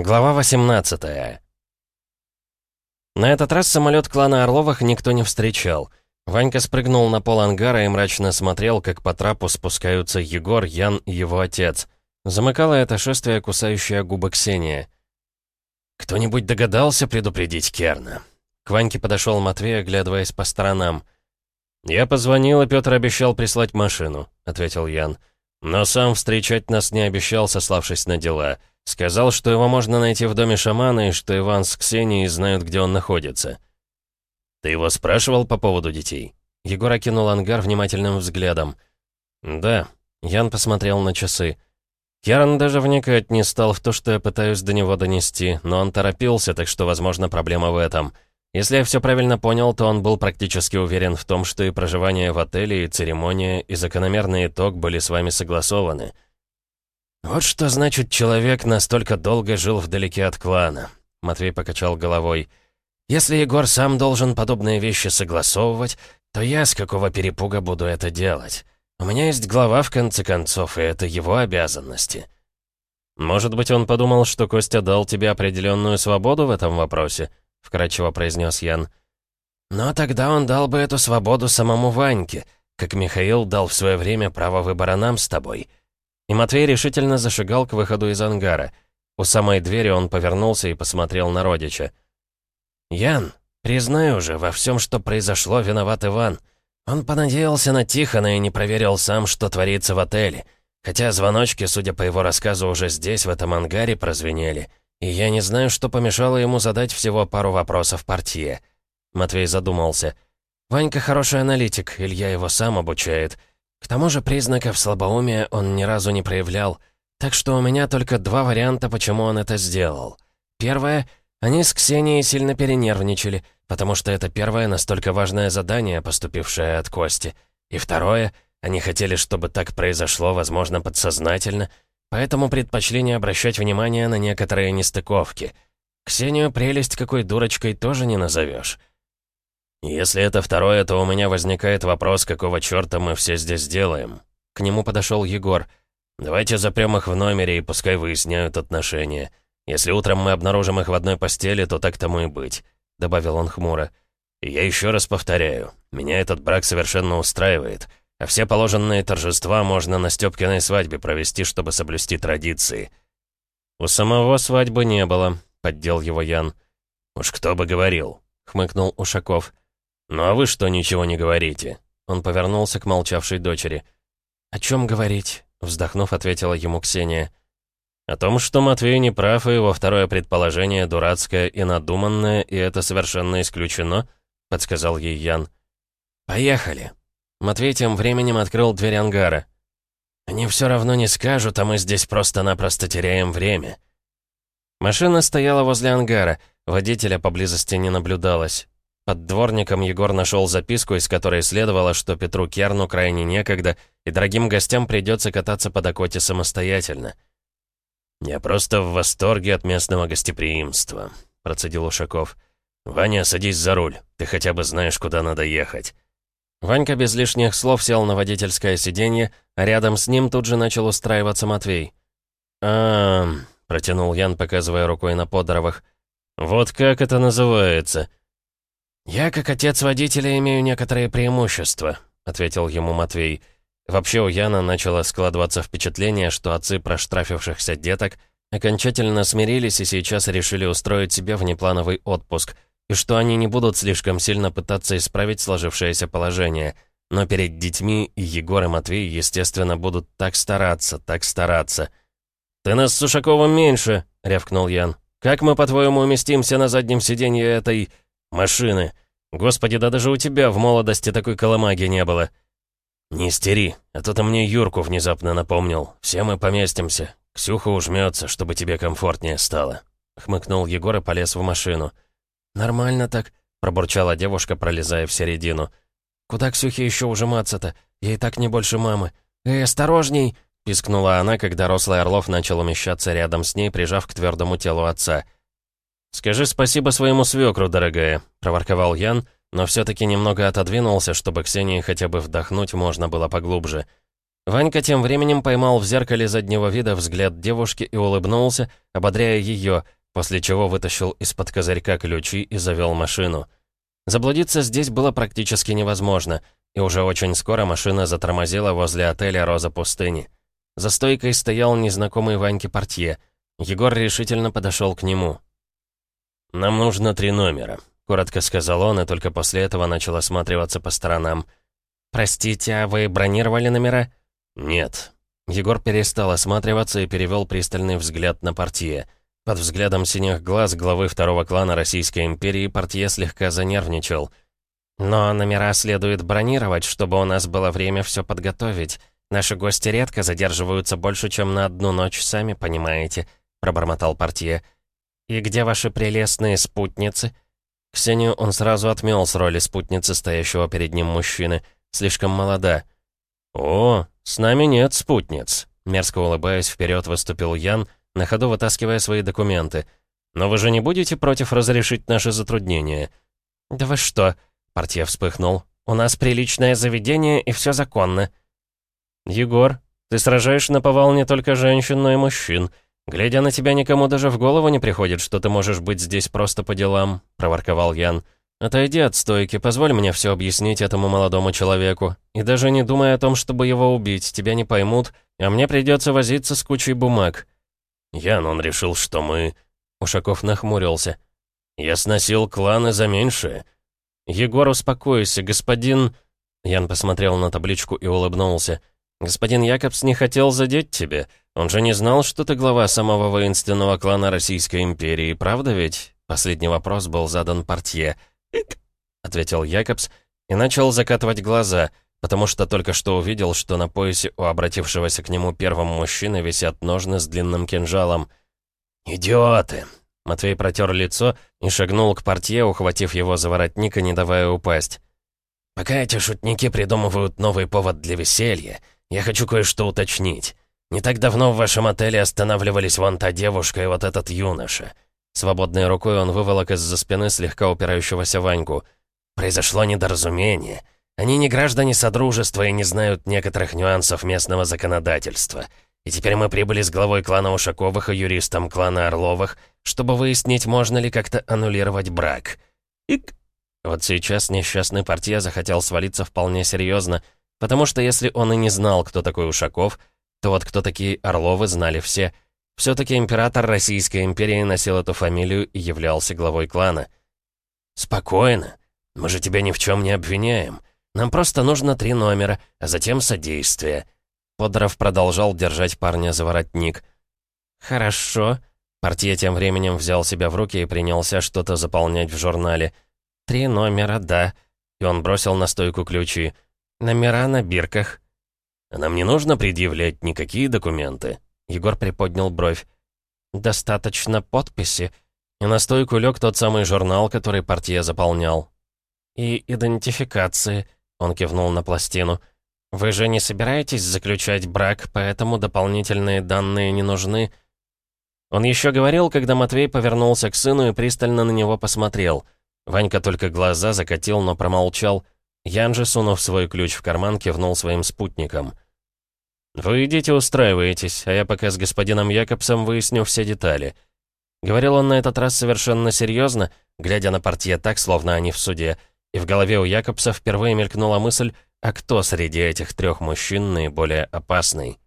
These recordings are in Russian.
Глава 18 На этот раз самолет клана Орловых никто не встречал. Ванька спрыгнул на пол ангара и мрачно смотрел, как по трапу спускаются Егор, Ян и его отец. Замыкало это шествие кусающая губы Ксения. «Кто-нибудь догадался предупредить Керна?» К Ваньке подошел Матвей, оглядываясь по сторонам. «Я позвонил, и Петр обещал прислать машину», — ответил Ян. «Но сам встречать нас не обещал, сославшись на дела». Сказал, что его можно найти в доме шамана и что Иван с Ксенией знают, где он находится. «Ты его спрашивал по поводу детей?» Егор окинул ангар внимательным взглядом. «Да». Ян посмотрел на часы. Керан даже вникать не стал в то, что я пытаюсь до него донести, но он торопился, так что, возможно, проблема в этом. Если я все правильно понял, то он был практически уверен в том, что и проживание в отеле, и церемония, и закономерный итог были с вами согласованы. «Вот что значит, человек настолько долго жил вдалеке от клана», — Матвей покачал головой. «Если Егор сам должен подобные вещи согласовывать, то я с какого перепуга буду это делать? У меня есть глава, в конце концов, и это его обязанности». «Может быть, он подумал, что Костя дал тебе определенную свободу в этом вопросе?» — вкратчиво произнес Ян. «Но тогда он дал бы эту свободу самому Ваньке, как Михаил дал в свое время право выбора нам с тобой». И Матвей решительно зашагал к выходу из ангара. У самой двери он повернулся и посмотрел на родича. «Ян, признаю уже, во всем, что произошло, виноват Иван. Он понадеялся на Тихона и не проверил сам, что творится в отеле. Хотя звоночки, судя по его рассказу, уже здесь, в этом ангаре, прозвенели. И я не знаю, что помешало ему задать всего пару вопросов партии». Матвей задумался. «Ванька хороший аналитик, Илья его сам обучает». К тому же признаков слабоумия он ни разу не проявлял, так что у меня только два варианта, почему он это сделал. Первое — они с Ксенией сильно перенервничали, потому что это первое настолько важное задание, поступившее от Кости. И второе — они хотели, чтобы так произошло, возможно, подсознательно, поэтому предпочли не обращать внимания на некоторые нестыковки. Ксению прелесть какой дурочкой тоже не назовешь. «Если это второе, то у меня возникает вопрос, какого черта мы все здесь делаем?» К нему подошел Егор. «Давайте запрем их в номере и пускай выясняют отношения. Если утром мы обнаружим их в одной постели, то так тому и быть», — добавил он хмуро. И «Я еще раз повторяю, меня этот брак совершенно устраивает, а все положенные торжества можно на Стёпкиной свадьбе провести, чтобы соблюсти традиции». «У самого свадьбы не было», — поддел его Ян. «Уж кто бы говорил», — хмыкнул Ушаков. «Ну а вы что ничего не говорите?» Он повернулся к молчавшей дочери. «О чем говорить?» — вздохнув, ответила ему Ксения. «О том, что Матвей не прав, и его второе предположение дурацкое и надуманное, и это совершенно исключено», — подсказал ей Ян. «Поехали». Матвей тем временем открыл дверь ангара. «Они все равно не скажут, а мы здесь просто-напросто теряем время». Машина стояла возле ангара, водителя поблизости не наблюдалось. Под дворником Егор нашел записку, из которой следовало, что Петру Керну крайне некогда, и дорогим гостям придется кататься по Дакоте самостоятельно. «Я просто в восторге от местного гостеприимства», — процедил Ушаков. «Ваня, садись за руль, ты хотя бы знаешь, куда надо ехать». Ванька без лишних слов сел на водительское сиденье, а рядом с ним тут же начал устраиваться Матвей. а, протянул Ян, показывая рукой на Подоровых. «Вот как это называется?» «Я, как отец водителя, имею некоторые преимущества», — ответил ему Матвей. Вообще у Яна начало складываться впечатление, что отцы проштрафившихся деток окончательно смирились и сейчас решили устроить себе внеплановый отпуск, и что они не будут слишком сильно пытаться исправить сложившееся положение. Но перед детьми и Егор и Матвей, естественно, будут так стараться, так стараться. «Ты нас с Сушаковым меньше», — рявкнул Ян. «Как мы, по-твоему, уместимся на заднем сиденье этой...» «Машины! Господи, да даже у тебя в молодости такой коломаги не было!» «Не стери, а то ты мне Юрку внезапно напомнил. Все мы поместимся. Ксюха ужмется, чтобы тебе комфортнее стало». Хмыкнул Егор и полез в машину. «Нормально так», — пробурчала девушка, пролезая в середину. «Куда Ксюхе еще ужиматься-то? Ей так не больше мамы. Эй, осторожней!» — пискнула она, когда рослый Орлов начал умещаться рядом с ней, прижав к твердому телу отца. «Скажи спасибо своему свекру, дорогая», — проворковал Ян, но все-таки немного отодвинулся, чтобы Ксении хотя бы вдохнуть можно было поглубже. Ванька тем временем поймал в зеркале заднего вида взгляд девушки и улыбнулся, ободряя ее, после чего вытащил из-под козырька ключи и завел машину. Заблудиться здесь было практически невозможно, и уже очень скоро машина затормозила возле отеля «Роза пустыни». За стойкой стоял незнакомый Ваньке портье. Егор решительно подошел к нему. «Нам нужно три номера», — коротко сказал он, и только после этого начал осматриваться по сторонам. «Простите, а вы бронировали номера?» «Нет». Егор перестал осматриваться и перевел пристальный взгляд на портье. Под взглядом синих глаз главы второго клана Российской империи портье слегка занервничал. «Но номера следует бронировать, чтобы у нас было время все подготовить. Наши гости редко задерживаются больше, чем на одну ночь, сами понимаете», — пробормотал портье. «И где ваши прелестные спутницы?» Ксению он сразу отмел с роли спутницы стоящего перед ним мужчины. Слишком молода. «О, с нами нет спутниц», — мерзко улыбаясь вперед выступил Ян, на ходу вытаскивая свои документы. «Но вы же не будете против разрешить наши затруднения?» «Да вы что?» — портье вспыхнул. «У нас приличное заведение, и все законно». «Егор, ты сражаешь на повал не только женщин, но и мужчин. «Глядя на тебя, никому даже в голову не приходит, что ты можешь быть здесь просто по делам», — проворковал Ян. «Отойди от стойки, позволь мне все объяснить этому молодому человеку. И даже не думай о том, чтобы его убить, тебя не поймут, а мне придется возиться с кучей бумаг». «Ян, он решил, что мы...» Ушаков нахмурился. «Я сносил кланы за меньшее». «Егор, успокойся, господин...» Ян посмотрел на табличку и улыбнулся. «Господин Якобс не хотел задеть тебя. Он же не знал, что ты глава самого воинственного клана Российской империи, правда ведь?» Последний вопрос был задан портье. «Ик», — ответил Якобс и начал закатывать глаза, потому что только что увидел, что на поясе у обратившегося к нему первого мужчины висят ножны с длинным кинжалом. «Идиоты!» Матвей протер лицо и шагнул к портье, ухватив его за воротник и не давая упасть. «Пока эти шутники придумывают новый повод для веселья, я хочу кое-что уточнить. Не так давно в вашем отеле останавливались вон та девушка и вот этот юноша». Свободной рукой он выволок из-за спины слегка упирающегося Ваньку. «Произошло недоразумение. Они не граждане Содружества и не знают некоторых нюансов местного законодательства. И теперь мы прибыли с главой клана Ушаковых и юристом клана Орловых, чтобы выяснить, можно ли как-то аннулировать брак. Ик!» Вот сейчас несчастный портье захотел свалиться вполне серьезно, потому что если он и не знал, кто такой Ушаков, то вот кто такие Орловы знали все. Все-таки император Российской империи носил эту фамилию и являлся главой клана. «Спокойно. Мы же тебя ни в чем не обвиняем. Нам просто нужно три номера, а затем содействие». Подоров продолжал держать парня за воротник. «Хорошо». Портье тем временем взял себя в руки и принялся что-то заполнять в журнале. «Три номера, да». И он бросил на стойку ключи. «Номера на бирках». А нам не нужно предъявлять никакие документы?» Егор приподнял бровь. «Достаточно подписи». И на стойку лег тот самый журнал, который портье заполнял. «И идентификации», — он кивнул на пластину. «Вы же не собираетесь заключать брак, поэтому дополнительные данные не нужны». Он еще говорил, когда Матвей повернулся к сыну и пристально на него посмотрел. Ванька только глаза закатил, но промолчал — Ян же, сунув свой ключ в карман, кивнул своим спутникам. «Вы идите устраиваетесь, а я пока с господином Якобсом выясню все детали». Говорил он на этот раз совершенно серьезно, глядя на портье так, словно они в суде, и в голове у Якобса впервые мелькнула мысль, а кто среди этих трех мужчин наиболее опасный?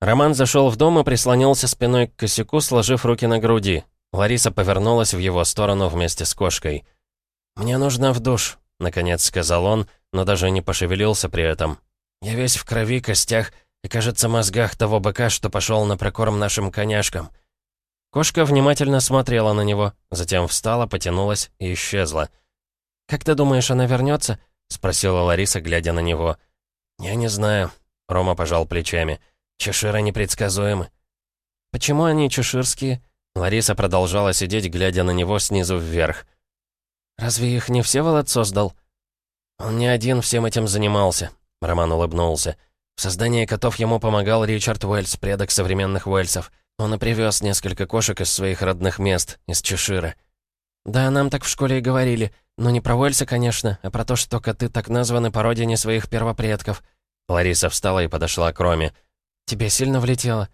Роман зашел в дом и прислонился спиной к косяку, сложив руки на груди. Лариса повернулась в его сторону вместе с кошкой. «Мне нужно в душ», — наконец сказал он, но даже не пошевелился при этом. «Я весь в крови, костях и, кажется, мозгах того быка, что пошел на прокорм нашим коняшкам». Кошка внимательно смотрела на него, затем встала, потянулась и исчезла. «Как ты думаешь, она вернется? спросила Лариса, глядя на него. «Я не знаю», — Рома пожал плечами. «Чеширы непредсказуемы». «Почему они чеширские?» Лариса продолжала сидеть, глядя на него снизу вверх. «Разве их не Всеволод создал?» «Он не один всем этим занимался», — Роман улыбнулся. «В создании котов ему помогал Ричард Уэльс, предок современных Уэльсов. Он и привез несколько кошек из своих родных мест, из Чешира». «Да, нам так в школе и говорили. Но не про Уэльса, конечно, а про то, что коты так названы по родине своих первопредков». Лариса встала и подошла к Роме. «Тебе сильно влетело?»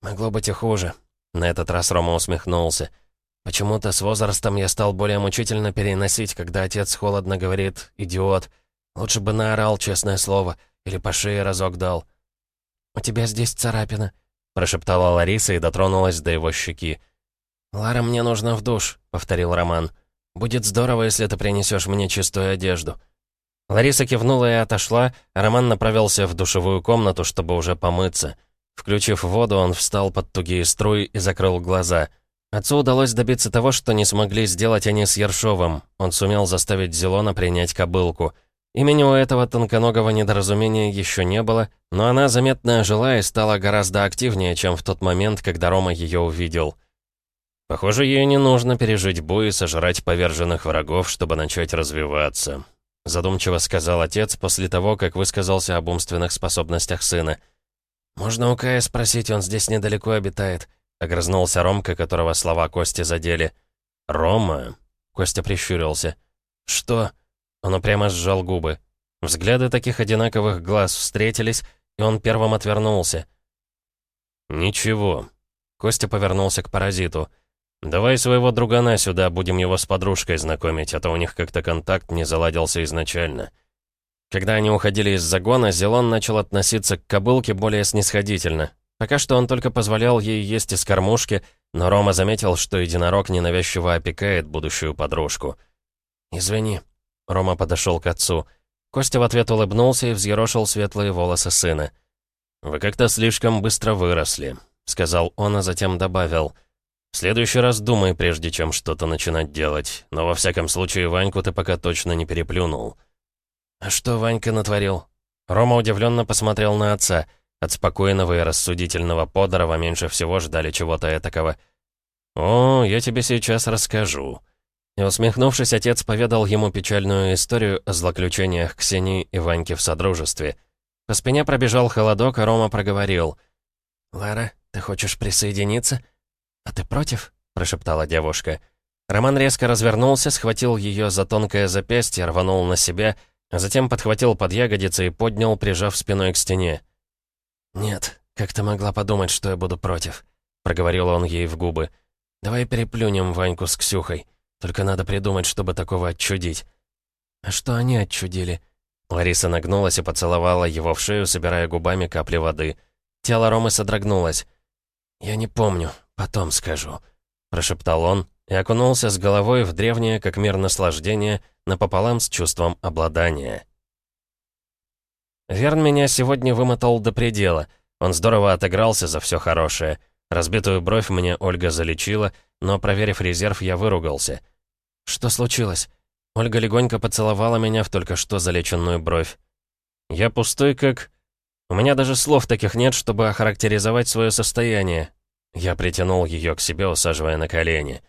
«Могло быть и хуже». На этот раз Рома усмехнулся. «Почему-то с возрастом я стал более мучительно переносить, когда отец холодно говорит «идиот». Лучше бы наорал, честное слово, или по шее разок дал. «У тебя здесь царапина», — прошептала Лариса и дотронулась до его щеки. «Лара, мне нужно в душ», — повторил Роман. «Будет здорово, если ты принесешь мне чистую одежду». Лариса кивнула и отошла, а Роман направился в душевую комнату, чтобы уже помыться. Включив воду, он встал под тугие струи и закрыл глаза. Отцу удалось добиться того, что не смогли сделать они с Ершовым. Он сумел заставить Зелона принять кобылку. Имени у этого тонконогого недоразумения еще не было, но она заметно ожила и стала гораздо активнее, чем в тот момент, когда Рома ее увидел. Похоже, ей не нужно пережить бой и сожрать поверженных врагов, чтобы начать развиваться. Задумчиво сказал отец после того, как высказался об умственных способностях сына. «Можно у Кая спросить, он здесь недалеко обитает», — огрызнулся Ромка, которого слова Кости задели. «Рома?» — Костя прищурился. «Что?» Он упрямо сжал губы. Взгляды таких одинаковых глаз встретились, и он первым отвернулся. «Ничего». Костя повернулся к паразиту. «Давай своего другана сюда, будем его с подружкой знакомить, а то у них как-то контакт не заладился изначально». Когда они уходили из загона, Зелон начал относиться к кобылке более снисходительно. Пока что он только позволял ей есть из кормушки, но Рома заметил, что единорог ненавязчиво опекает будущую подружку. «Извини», — Рома подошел к отцу. Костя в ответ улыбнулся и взъерошил светлые волосы сына. «Вы как-то слишком быстро выросли», — сказал он, а затем добавил — в следующий раз думай, прежде чем что-то начинать делать. Но во всяком случае, Ваньку ты пока точно не переплюнул». «А что Ванька натворил?» Рома удивленно посмотрел на отца. От спокойного и рассудительного Подорова меньше всего ждали чего-то этакого. «О, я тебе сейчас расскажу». И усмехнувшись, отец поведал ему печальную историю о злоключениях Ксении и Ваньки в Содружестве. По спине пробежал холодок, а Рома проговорил. «Лара, ты хочешь присоединиться?» «А ты против?» — прошептала девушка. Роман резко развернулся, схватил ее за тонкое запястье, рванул на себя, а затем подхватил под ягодицы и поднял, прижав спиной к стене. «Нет, как ты могла подумать, что я буду против?» — проговорил он ей в губы. «Давай переплюнем Ваньку с Ксюхой. Только надо придумать, чтобы такого отчудить». «А что они отчудили?» Лариса нагнулась и поцеловала его в шею, собирая губами капли воды. Тело Ромы содрогнулось. «Я не помню. «Потом скажу», — прошептал он и окунулся с головой в древнее, как мир наслаждения, напополам с чувством обладания. Верн меня сегодня вымотал до предела. Он здорово отыгрался за все хорошее. Разбитую бровь мне Ольга залечила, но, проверив резерв, я выругался. «Что случилось?» Ольга легонько поцеловала меня в только что залеченную бровь. «Я пустой, как...» У меня даже слов таких нет, чтобы охарактеризовать свое состояние. Я притянул ее к себе, усаживая на колени.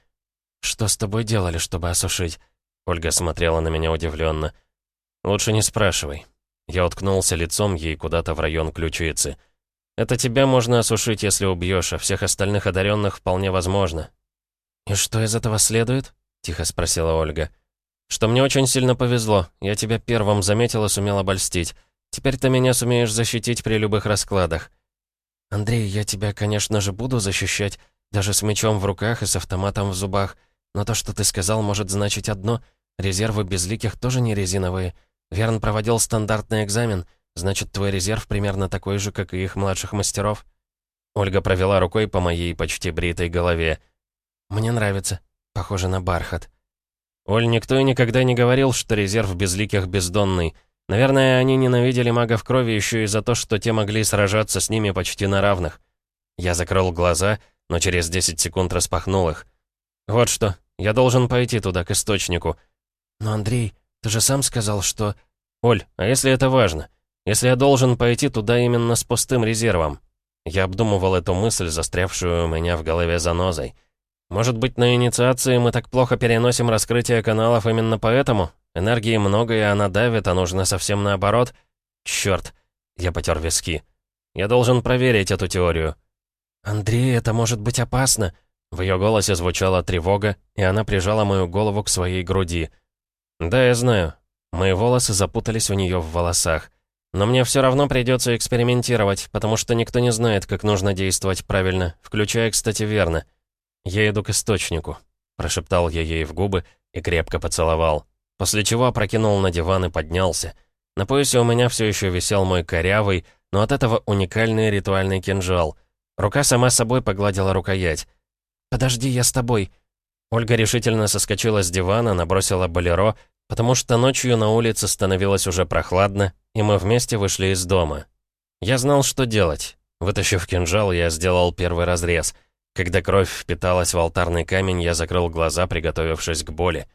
«Что с тобой делали, чтобы осушить?» Ольга смотрела на меня удивленно. «Лучше не спрашивай». Я уткнулся лицом ей куда-то в район ключицы. «Это тебя можно осушить, если убьешь, а всех остальных одаренных вполне возможно». «И что из этого следует?» — тихо спросила Ольга. «Что мне очень сильно повезло. Я тебя первым заметил и сумел обольстить. Теперь ты меня сумеешь защитить при любых раскладах. «Андрей, я тебя, конечно же, буду защищать, даже с мечом в руках и с автоматом в зубах, но то, что ты сказал, может значить одно. Резервы безликих тоже не резиновые. Верн проводил стандартный экзамен, значит, твой резерв примерно такой же, как и их младших мастеров». Ольга провела рукой по моей почти бритой голове. «Мне нравится. Похоже на бархат». «Оль, никто и никогда не говорил, что резерв безликих бездонный». Наверное, они ненавидели магов крови еще и за то, что те могли сражаться с ними почти на равных. Я закрыл глаза, но через 10 секунд распахнул их. «Вот что, я должен пойти туда, к источнику». «Но, Андрей, ты же сам сказал, что...» «Оль, а если это важно? Если я должен пойти туда именно с пустым резервом?» Я обдумывал эту мысль, застрявшую у меня в голове занозой. «Может быть, на инициации мы так плохо переносим раскрытие каналов именно поэтому? Энергии много, и она давит, а нужно совсем наоборот. Черт, я потер виски. Я должен проверить эту теорию. «Андрей, это может быть опасно!» В ее голосе звучала тревога, и она прижала мою голову к своей груди. «Да, я знаю». Мои волосы запутались у нее в волосах. Но мне все равно придется экспериментировать, потому что никто не знает, как нужно действовать правильно, включая, кстати, верно. Я иду к источнику», — прошептал я ей в губы и крепко поцеловал. После чего опрокинул на диван и поднялся. На поясе у меня все еще висел мой корявый, но от этого уникальный ритуальный кинжал. Рука сама собой погладила рукоять. «Подожди, я с тобой». Ольга решительно соскочила с дивана, набросила болеро, потому что ночью на улице становилось уже прохладно, и мы вместе вышли из дома. Я знал, что делать. Вытащив кинжал, я сделал первый разрез. Когда кровь впиталась в алтарный камень, я закрыл глаза, приготовившись к боли.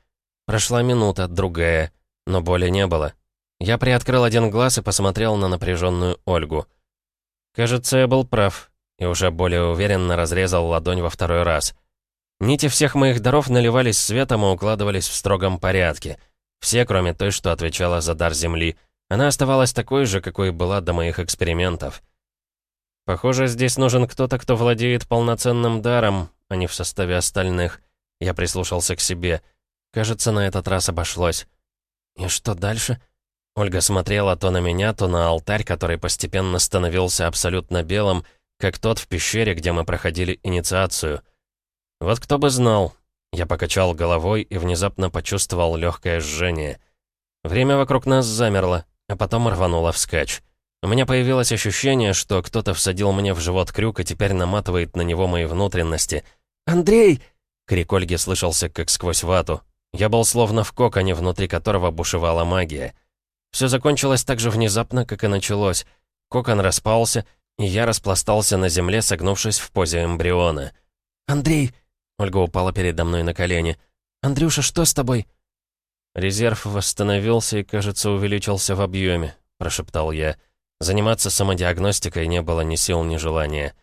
Прошла минута, другая, но боли не было. Я приоткрыл один глаз и посмотрел на напряженную Ольгу. Кажется, я был прав, и уже более уверенно разрезал ладонь во второй раз. Нити всех моих даров наливались светом и укладывались в строгом порядке — все, кроме той, что отвечала за дар Земли. Она оставалась такой же, какой была до моих экспериментов. Похоже, здесь нужен кто-то, кто владеет полноценным даром, а не в составе остальных. Я прислушался к себе. Кажется, на этот раз обошлось. И что дальше? Ольга смотрела то на меня, то на алтарь, который постепенно становился абсолютно белым, как тот в пещере, где мы проходили инициацию. Вот кто бы знал, я покачал головой и внезапно почувствовал легкое жжение. Время вокруг нас замерло, а потом рвануло вскачь. У меня появилось ощущение, что кто-то всадил мне в живот крюк и теперь наматывает на него мои внутренности. «Андрей!» — крик Ольги слышался как сквозь вату. Я был словно в коконе, внутри которого бушевала магия. Все закончилось так же внезапно, как и началось. Кокон распался, и я распластался на земле, согнувшись в позе эмбриона. «Андрей!» Ольга упала передо мной на колени. «Андрюша, что с тобой?» «Резерв восстановился и, кажется, увеличился в объеме», — прошептал я. Заниматься самодиагностикой не было ни сил, ни желания.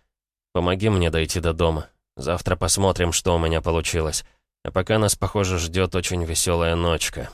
«Помоги мне дойти до дома. Завтра посмотрим, что у меня получилось. А пока нас, похоже, ждет очень веселая ночка».